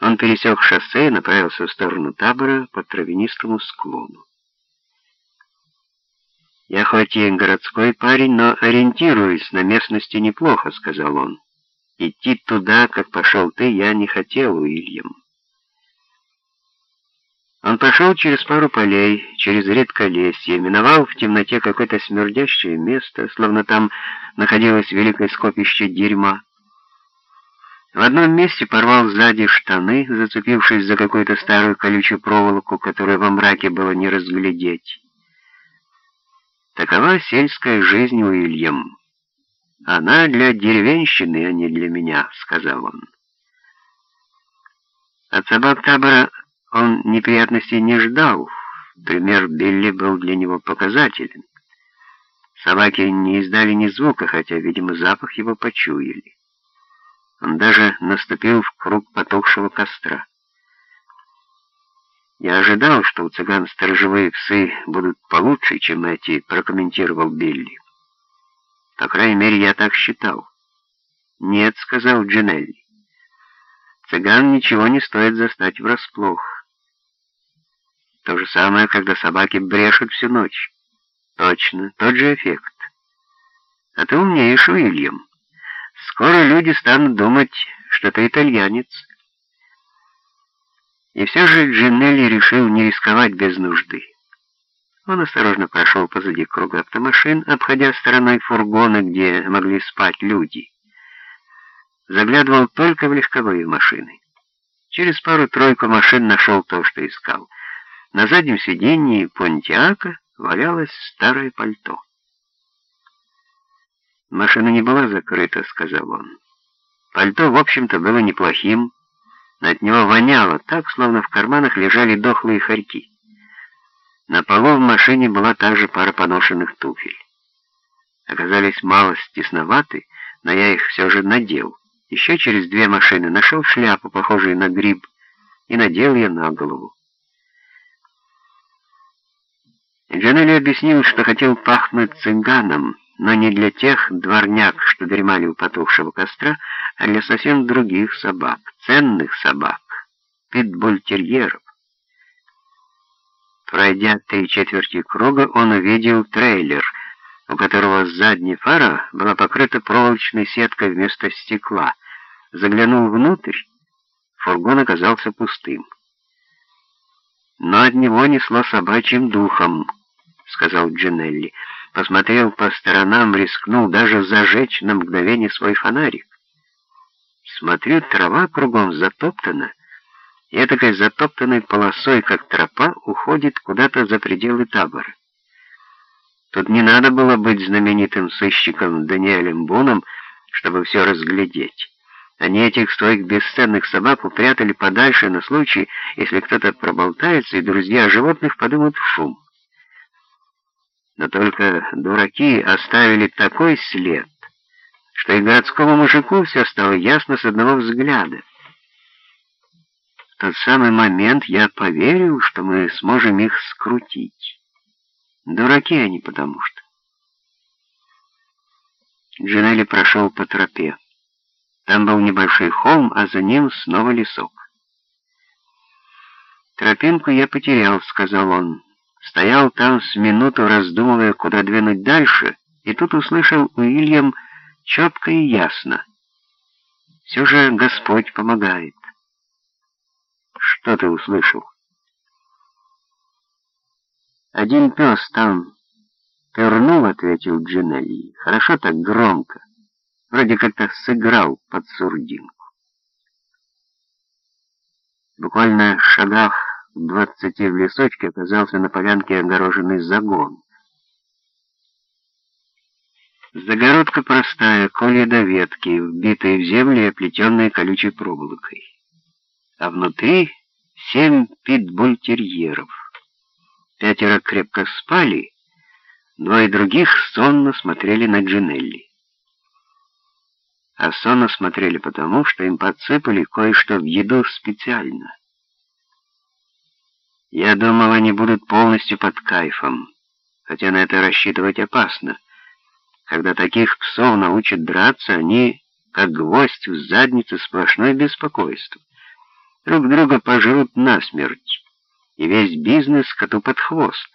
Он пересек шоссе и направился в сторону табора по травянистому склону. «Я хоть и городской парень, но ориентируюсь на местности неплохо», — сказал он. «Идти туда, как пошел ты, я не хотел, Уильям». Он пошел через пару полей, через редколесье, миновал в темноте какое-то смердящее место, словно там находилось великое скопище дерьма. В одном месте порвал сзади штаны, зацепившись за какую-то старую колючую проволоку, которую во мраке было не разглядеть. Такова сельская жизнь, Уильям. Она для деревенщины, а не для меня, сказал он. От собак табора он неприятностей не ждал. Пример Билли был для него показателен. Собаки не издали ни звука, хотя, видимо, запах его почуяли. Он даже наступил в круг потухшего костра. «Я ожидал, что у цыган сторожевые псы будут получше, чем эти», — прокомментировал Билли. «По крайней мере, я так считал». «Нет», — сказал Джинелли. «Цыган ничего не стоит застать врасплох». То же самое, когда собаки брешут всю ночь. Точно, тот же эффект. А ты умнеешь, Уильям. Скоро люди станут думать, что ты итальянец. И все же Джинелли решил не рисковать без нужды. Он осторожно прошел позади круга автомашин, обходя стороной фургоны, где могли спать люди. Заглядывал только в легковые машины. Через пару-тройку машин нашел то, что искал. На заднем сиденье Понтиака валялось старое пальто. «Машина не была закрыта», — сказал он. Пальто, в общем-то, было неплохим, но от него воняло так, словно в карманах лежали дохлые хорьки. На полу в машине была также пара поношенных туфель. Оказались мало стесноваты, но я их все же надел. Еще через две машины нашел шляпу, похожую на гриб, и надел ее на голову. Джанелли объяснил, что хотел пахнуть цыганом, но не для тех дворняк, что дремали у потухшего костра, а для совсем других собак, ценных собак, питбультерьеров. Пройдя три четверти круга, он увидел трейлер, у которого задняя фара была покрыта проволочной сеткой вместо стекла. Заглянул внутрь, фургон оказался пустым. Но от него несло собачьим духом —— сказал Джинелли. Посмотрел по сторонам, рискнул даже зажечь на мгновение свой фонарик. Смотрю, трава кругом затоптана, и этакой затоптанной полосой, как тропа, уходит куда-то за пределы табора. Тут не надо было быть знаменитым сыщиком Даниэлем Буном, чтобы все разглядеть. Они этих своих бесценных собак упрятали подальше на случай, если кто-то проболтается, и друзья животных подумают в шум. Но только дураки оставили такой след, что и городскому мужику все стало ясно с одного взгляда. В тот самый момент я поверил, что мы сможем их скрутить. Дураки они потому что. Джинелли прошел по тропе. Там был небольшой холм, а за ним снова лесок. «Тропинку я потерял», — сказал он. Стоял там с минуту, раздумывая, куда двинуть дальше, и тут услышал Уильям четко и ясно. Все же Господь помогает. Что ты услышал? Один пес там пернул, ответил Джинелли. Хорошо так громко. Вроде как-то сыграл под сурдинку. Буквально в шагах двадцати в лесочке оказался на полянке огороженный загон. Загородка простая, колья до ветки, вбитые в землю и оплетенные колючей проволокой. А внутри семь питбультерьеров. Пятеро крепко спали, двое других сонно смотрели на Джинелли. А сонно смотрели потому, что им подсыпали кое-что в еду специально. Я думал, они будут полностью под кайфом, хотя на это рассчитывать опасно. Когда таких псов научат драться, они, как гвоздь в заднице, сплошное беспокойство. друг друга пожрут насмерть, и весь бизнес коту под хвост.